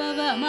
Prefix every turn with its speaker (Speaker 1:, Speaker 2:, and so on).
Speaker 1: பவம